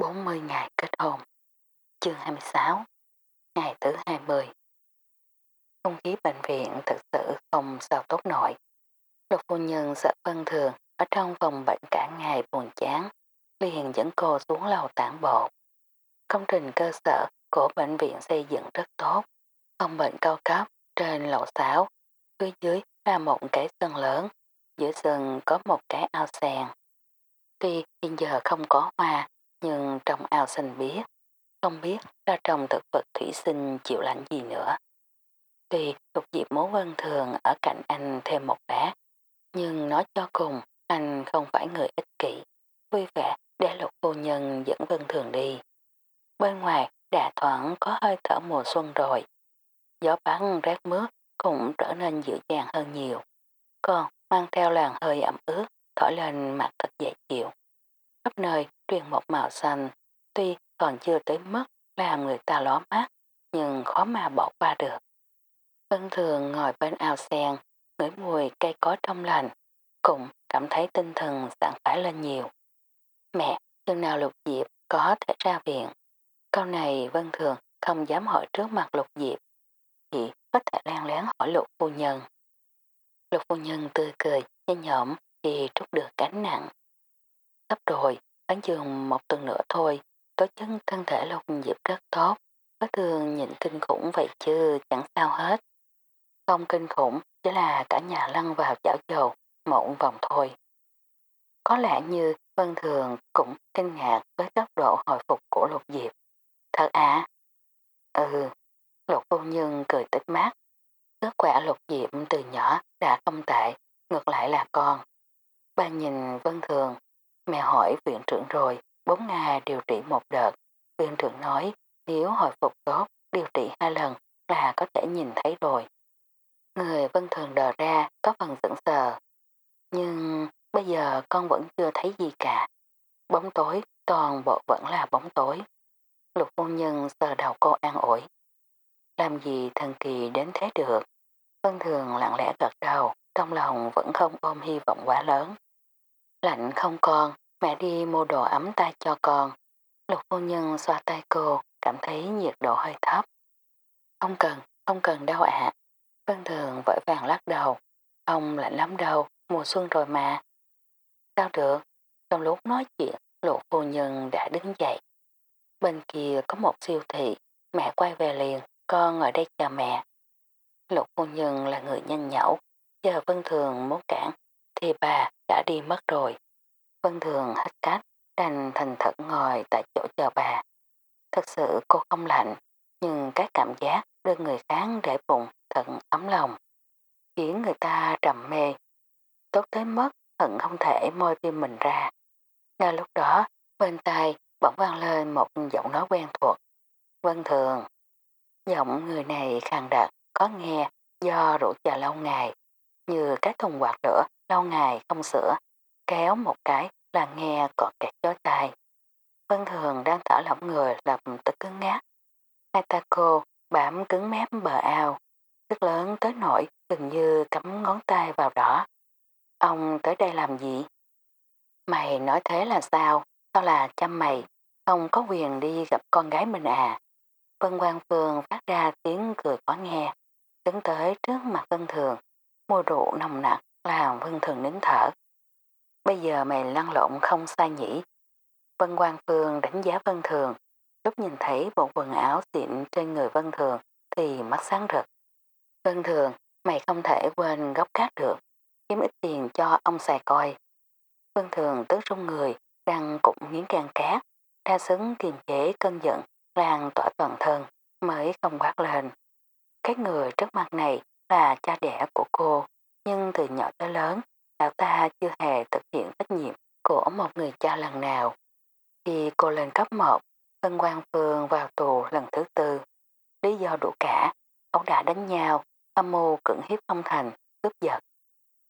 40 ngày kết hôn. Chương 26 Ngày thứ 20 Không khí bệnh viện thực sự không sao tốt nổi. Lục phu nhân sợ vân thường ở trong phòng bệnh cả ngày buồn chán, liền dẫn cô xuống lầu tản bộ. Công trình cơ sở của bệnh viện xây dựng rất tốt, phòng bệnh cao cấp trên lầu 6, phía dưới là một cái sân lớn, giữa sân có một cái ao sen. Tuy hiện giờ không có hoa, nhưng trong ao xanh biếc, không biết ra trong thực vật thủy sinh chịu lạnh gì nữa. Tuy lục diệp mố vân thường ở cạnh anh thêm một bát, nhưng nói cho cùng anh không phải người ích kỷ, vui vẻ để lục cô nhân dẫn vân thường đi. Bên ngoài đã thoảng có hơi thở mùa xuân rồi. Gió bắn rét mướt cũng trở nên dịu dàng hơn nhiều. Còn mang theo làn hơi ẩm ướt thổi lên mặt thật dễ chịu. Khắp nơi truyền một màu xanh, tuy còn chưa tới mức làm người ta ló mắt, nhưng khó mà bỏ qua được. Vân thường ngồi bên ao sen, ngửi mùi cây cối trong lành, cũng cảm thấy tinh thần sẵn phải lên nhiều. Mẹ, chừng nào lục diệp có thể ra viện? Câu này Vân Thường không dám hỏi trước mặt lục diệp, chỉ có thể lan lén hỏi lục phu nhân. Lục phu nhân tươi cười, nhanh nhõm thì trút được cánh nặng. Sắp rồi, bán giường một tuần nữa thôi, tố chân thân thể lục diệp rất tốt, có thường nhịn kinh khủng vậy chứ chẳng sao hết. Không kinh khủng, chỉ là cả nhà lăn vào chảo dầu, một vòng thôi. Có lẽ như Vân Thường cũng kinh ngạc với tốc độ hồi phục của lục diệp. Thật à? Ừ, lục vô nhân cười tích mát. Kết quả lục diệp từ nhỏ đã không tệ, ngược lại là con. Ba nhìn Vân Thường, mẹ hỏi viện trưởng rồi, bốn ngày điều trị một đợt. Viện trưởng nói nếu hồi phục tốt, điều trị hai lần là có thể nhìn thấy rồi. Người Vân Thường đờ ra có phần sững sờ. Nhưng bây giờ con vẫn chưa thấy gì cả. Bóng tối, toàn bộ vẫn là bóng tối. Lục phu nhân sờ đầu cô an ủi. Làm gì thần kỳ đến thế được? Vân Thường lặng lẽ gật đầu, trong lòng vẫn không ôm hy vọng quá lớn. Lạnh không con, mẹ đi mua đồ ấm tay cho con. Lục phu nhân xoa tay cô, cảm thấy nhiệt độ hơi thấp. Không cần, không cần đâu ạ. Vân Thường vội vàng lắc đầu. Ông lạnh lắm đâu, mùa xuân rồi mà. Sao được? Trong lúc nói chuyện, lục phu nhân đã đứng dậy. Bên kia có một siêu thị, mẹ quay về liền, con ở đây chờ mẹ. Lục phu nhân là người nhanh nhẩu, giờ Vân Thường muốn cản, thì bà đã đi mất rồi. Vân Thường hết cách, đành thành thật ngồi tại chỗ chờ bà. Thật sự cô không lạnh, nhưng cái cảm giác đưa người khác để bụng thật ấm lòng, khiến người ta trầm mê. Tốt tới mất, hận không thể môi tim mình ra. Ngay lúc đó, bên tai bỗng vang lên một giọng nói quen thuộc. Vân Thường. Giọng người này khàn đặc, có nghe do rượu trà lâu ngày, như cái thùng quạt lửa lâu ngày không sửa, kéo một cái là nghe cọt kẹt chói tai. Vân Thường đang thở lỏng người lập tức cứng ngát. Hai ta cô bám cứng mép bờ ao, tức lớn tới nổi gần như cắm ngón tay vào đó. Ông tới đây làm gì? Mày nói thế là sao? Sao là chăm mày? Không có quyền đi gặp con gái mình à? Vân Quang Phương phát ra tiếng cười khó nghe, đứng tới trước mặt Vân Thường, mua rượu nồng nặc làm Vân Thường nín thở. Bây giờ mày lăn lộn không sai nhỉ? Vân Quang Phương đánh giá Vân Thường, lúc nhìn thấy bộ quần áo xịn trên người Vân Thường thì mắt sáng rực. Vân Thường, mày không thể quên góc cát được, kiếm ít tiền cho ông xài coi. Vân Thường tức rung người, răng cũng nghiến càng cát, đa xứng kiềm chế cơn giận, lan tỏa toàn thân, mới không quát lên. Cái người trước mặt này là cha đẻ của cô, nhưng từ nhỏ tới lớn, lão ta chưa hề thực hiện trách nhiệm của một người cha lần nào. Khi cô lên cấp 1, Tân Quang Phương vào tù lần thứ tư. Lý do đủ cả, ông đã đánh nhau, âm mưu cưỡng hiếp không thành, cướp giật.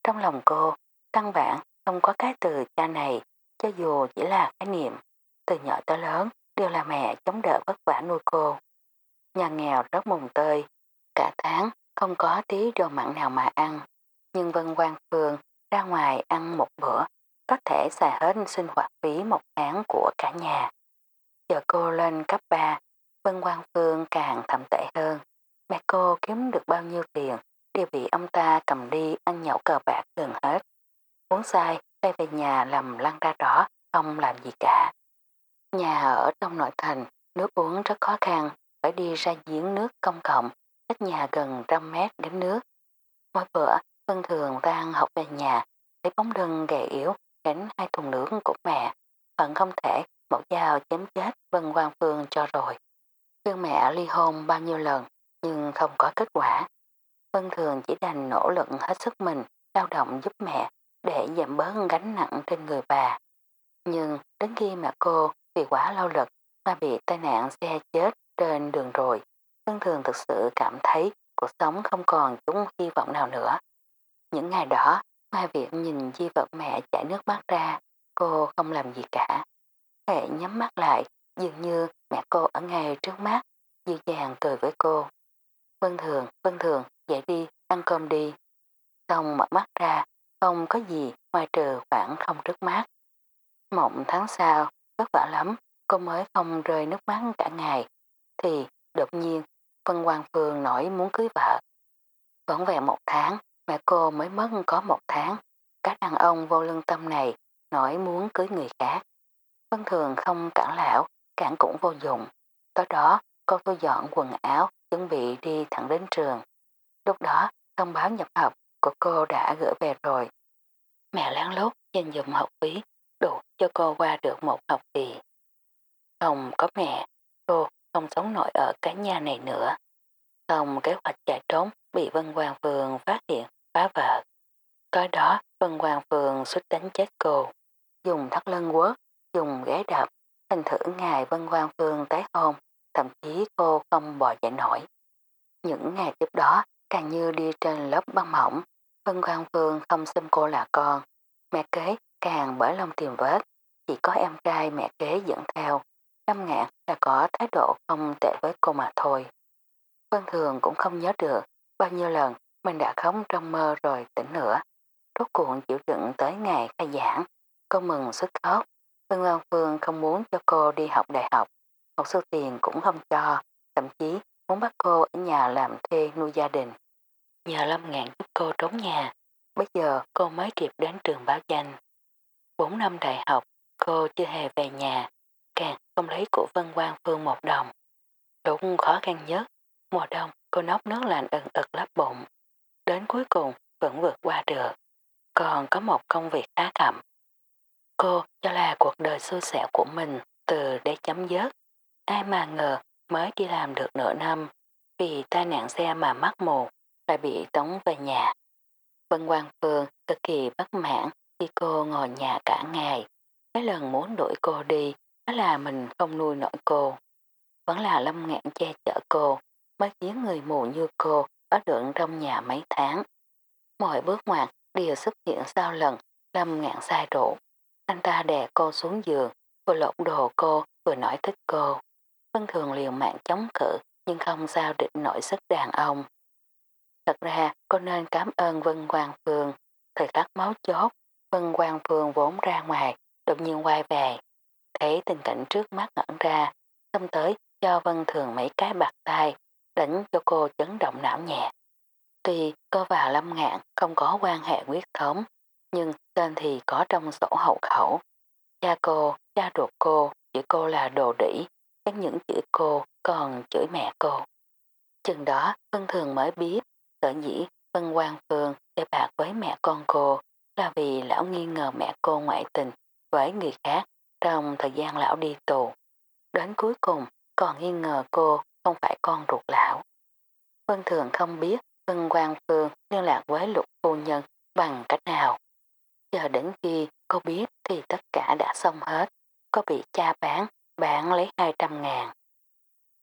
Trong lòng cô, căn bản không có cái từ cha này, cho dù chỉ là khái niệm. Từ nhỏ tới lớn đều là mẹ chống đỡ vất vả nuôi cô. Nhà nghèo rất mùng tơi, cả tháng không có tí đồ mặn nào mà ăn. Nhưng Vân Quang Phương ra ngoài ăn một bữa, có thể xài hết sinh hoạt phí một tháng của cả nhà. Giờ cô lên cấp 3, Vân Quang Phương càng thậm tệ hơn. Mẹ cô kiếm được bao nhiêu tiền đều bị ông ta cầm đi ăn nhậu cờ bạc gần hết. Uống sai, tay về nhà làm lăn ra đó, không làm gì cả. Nhà ở trong nội thành, nước uống rất khó khăn, phải đi ra giếng nước công cộng, cách nhà gần trăm mét đến nước. Mỗi bữa, Vân Thường đang học về nhà, thấy bóng lưng gầy yếu, gánh hai thùng nướng của mẹ. phận không thể một dao chém chết Vân Quang Phương cho rồi. Phương mẹ ly hôn bao nhiêu lần, nhưng không có kết quả. Vân Thường chỉ đành nỗ lực hết sức mình, lao động giúp mẹ để giảm bớt gánh nặng trên người bà. Nhưng đến khi mà cô vì quá lao lực mà bị tai nạn xe chết trên đường rồi, Vân Thường thực sự cảm thấy cuộc sống không còn chút hy vọng nào nữa. Những ngày đó, Mai Việt nhìn di vật mẹ chảy nước mắt ra, cô không làm gì cả. Hệ nhắm mắt lại, dường như mẹ cô ở ngay trước mắt, dư dàng cười với cô. Vân Thường, Vân Thường, dậy đi, ăn cơm đi. Xong mở mắt ra, không có gì ngoài trừ khoảng không trước mắt. Mộng tháng sau, vất vả lắm, cô mới không rơi nước mắt cả ngày. Thì đột nhiên, Vân Hoàng Phương nổi muốn cưới vợ. Vẫn vẹn một tháng, mẹ cô mới mất có một tháng. Các đàn ông vô lương tâm này nói muốn cưới người khác. Vân Thường không cản lão, cản cũng vô dụng. Tối đó, cô thu dọn quần áo, chuẩn bị đi thẳng đến trường. Lúc đó, thông báo nhập học của cô đã gửi về rồi. Mẹ lén lốt dành dùm học phí đủ cho cô qua được một học kỳ. Không có mẹ, cô không sống nổi ở cái nhà này nữa. Xong kế hoạch chạy trốn bị Vân Hoàng Phường phát hiện phá vợ. Có đó Vân Hoàng Phường xuất đánh chết cô. Dùng thắt lưng quất, dùng ghế đập, hình thử ngày Vân Hoàng Phường tái hôn, thậm chí cô không bò dậy nổi. Những ngày tiếp đó càng như đi trên lớp băng mỏng, Vân Hoàng Phương không xem cô là con. Mẹ kế càng bởi lòng tìm vết, chỉ có em trai mẹ kế dẫn theo. Năm ngạn là có thái độ không tệ với cô mà thôi. Vân Thường cũng không nhớ được bao nhiêu lần mình đã khóc trong mơ rồi tỉnh nữa. Rốt cuộn chịu đựng tới ngày khai giảng. Cô mừng sức khóc. Vân Lan Phương không muốn cho cô đi học đại học. Một số tiền cũng không cho, thậm chí muốn bắt cô ở nhà làm thuê nuôi gia đình. Nhờ Lâm Ngạn giúp cô trốn nhà, bây giờ cô mới kịp đến trường báo danh. Bốn năm đại học, cô chưa hề về nhà, càng không lấy của Vân Quang Phương một đồng. Đúng khó khăn nhất, mùa đông cô nóc nước lạnh ẩn ực lấp bụng. Đến cuối cùng vẫn vượt qua được. Còn có một công việc khá khẩm. Cô cho là cuộc đời xui xẻo của mình từ để chấm dứt. Ai mà ngờ mới đi làm được nửa năm, vì tai nạn xe mà mắc mù lại bị tống về nhà. Vân Quang Phương cực kỳ bất mãn khi cô ngồi nhà cả ngày. Cái lần muốn đuổi cô đi, đó là mình không nuôi nổi cô. Vẫn là lâm ngạn che chở cô, mới khiến người mù như cô ở được trong nhà mấy tháng. Mọi bước ngoặt đều xuất hiện sau lần lâm ngạn sai rượu. Anh ta đè cô xuống giường, vừa lột đồ cô, vừa nói thích cô. Vân thường liều mạng chống cự nhưng không sao định nổi sức đàn ông. Thật ra cô nên cảm ơn Vân Quang Phương. Thời khắc máu chốt, Vân Quang Phương vốn ra ngoài, đột nhiên quay về. Thấy tình cảnh trước mắt ngẩn ra, xông tới cho Vân Thường mấy cái bạc tay, đánh cho cô chấn động não nhẹ. Tuy cô và Lâm Ngạn không có quan hệ quyết thống, nhưng tên thì có trong sổ hậu khẩu. Cha cô, cha ruột cô, chữ cô là đồ đỉ, các những chữ cô còn chửi mẹ cô. Chừng đó Vân Thường mới biết Sở dĩ Vân Quang Phương để bạc với mẹ con cô là vì lão nghi ngờ mẹ cô ngoại tình với người khác trong thời gian lão đi tù. Đến cuối cùng còn nghi ngờ cô không phải con ruột lão. Vân Thường không biết Vân Quang Phương liên lạc với lục phu nhân bằng cách nào. Chờ đến khi cô biết thì tất cả đã xong hết. Cô bị cha bán, bán lấy 200 ngàn.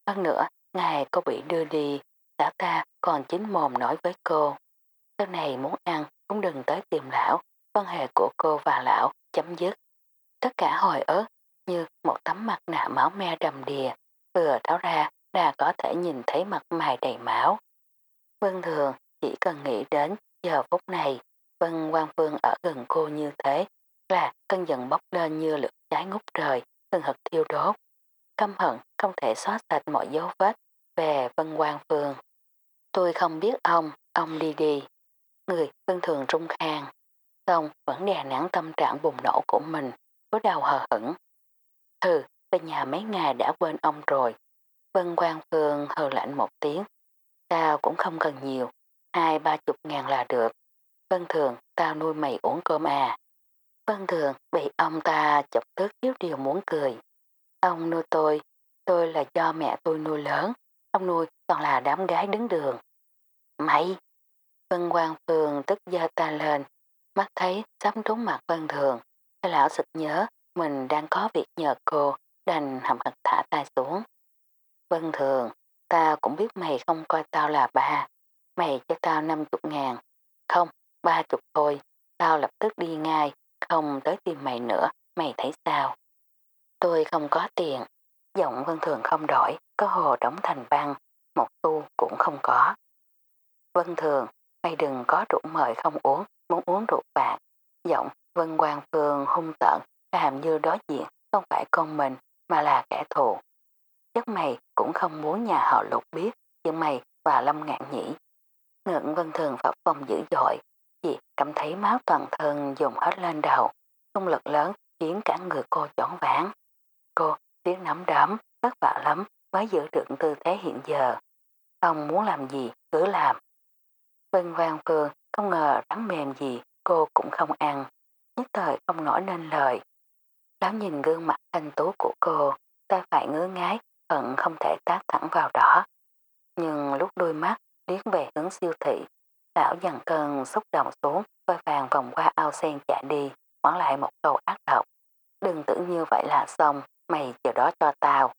Hơn nữa, ngày cô bị đưa đi Lão ta còn chính mồm nói với cô. Sau này muốn ăn cũng đừng tới tìm lão, quan hệ của cô và lão chấm dứt. Tất cả hồi ớt như một tấm mặt nạ máu me đầm đìa, vừa tháo ra là có thể nhìn thấy mặt mày đầy máu. Vân Thường chỉ cần nghĩ đến giờ phút này, Vân Quang Phương ở gần cô như thế là cơn giận bốc lên như lửa cháy ngút trời, từng hật thiêu đốt. căm hận không thể xóa sạch mọi dấu vết về Vân Quang Phương. Tôi không biết ông, ông đi đi. Người Vân Thường trung khang, xong vẫn đè nắng tâm trạng bùng nổ của mình, với đầu hờ hững. Hừ, về nhà mấy ngày đã quên ông rồi. Vân Quang Phương hờ lạnh một tiếng. Tao cũng không cần nhiều, hai ba chục ngàn là được. Vân Thường, tao nuôi mày uống cơm à. Vân Thường bị ông ta chọc tức thiếu điều muốn cười. Ông nuôi tôi, tôi là do mẹ tôi nuôi lớn, ông nuôi toàn là đám gái đứng đường. Mày! Vân Quang Phương tức giơ ta lên, mắt thấy sắp trúng mặt Vân Thường. Cái lão sực nhớ mình đang có việc nhờ cô, đành hậm hực thả tay xuống. Vân Thường, ta cũng biết mày không coi tao là ba, mày cho tao 50 ngàn. Không, ba chục thôi, tao lập tức đi ngay, không tới tìm mày nữa, mày thấy sao? Tôi không có tiền, giọng Vân Thường không đổi, có hồ đóng thành băng, một tu cũng không có. Vân Thường, mày đừng có rượu mời không uống, muốn uống rượu bạc. Giọng Vân Quang Phương hung tợn, làm như đối diện không phải con mình mà là kẻ thù. Chắc mày cũng không muốn nhà họ lục biết, giữa mày và Lâm ngạn nhỉ. Ngượng Vân Thường phập phòng dữ dội, chị cảm thấy máu toàn thân dùng hết lên đầu, công lực lớn khiến cả người cô chóng ván. Cô tiếng nắm đấm, vất vả lắm mới giữ được tư thế hiện giờ. Ông muốn làm gì, cứ làm. Vân Vang Phương không ngờ rắn mềm gì cô cũng không ăn, nhất thời không nói nên lời. Lão nhìn gương mặt thanh tú của cô, ta phải ngứa ngái, hận không thể tác thẳng vào đó. Nhưng lúc đôi mắt liếc về hướng siêu thị, lão dần cơn xúc động xuống, vơi vàng vòng qua ao sen chạy đi, bỏ lại một câu ác độc. Đừng tưởng như vậy là xong, mày chờ đó cho tao.